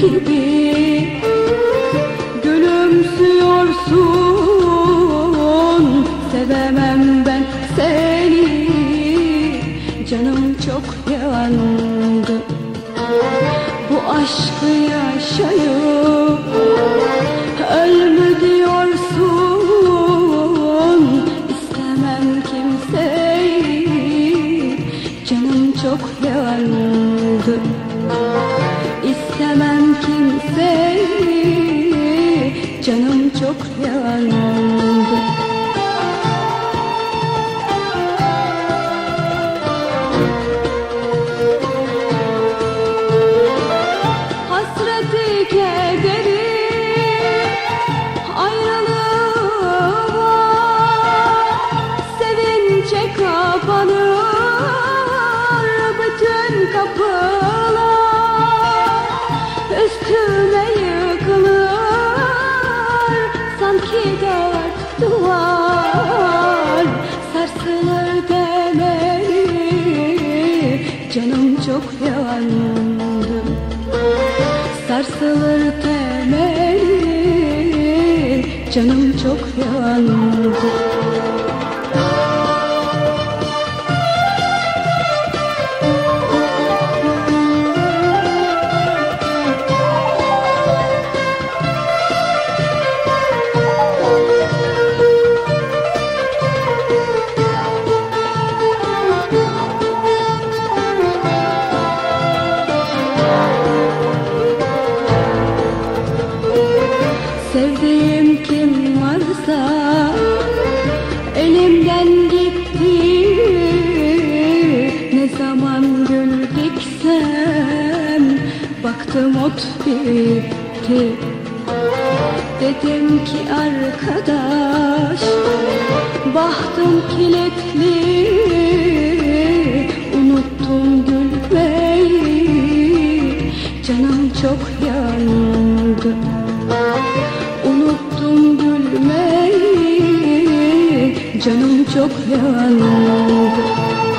gibi Gülümsüyorsun. Sevemem ben seni Canım çok yandı. Bu aşkı yaşayıp Ölme diyorsun. İstemem kimseyi Canım çok yandı. İstemem kimseyi Canım çok yanar. Çok yandı Sarsılır temeli Canım çok yandı baktım ot bitti. Dedim ki arkadaş bahtım kilitli. Unuttum gülmeyi canım çok yandı. Unuttum gülmeyi Canım çok yandı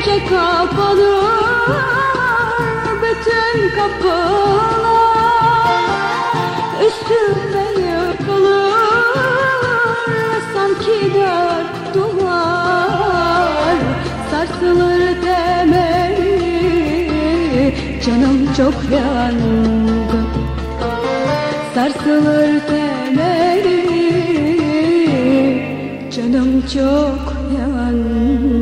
Sevince kapanır Bütün kapılar Üstüme yıkılır. Sanki dört duvar Sarsılır demeli. Canım çok yandı Sarsılır demeli. Canım çok yandı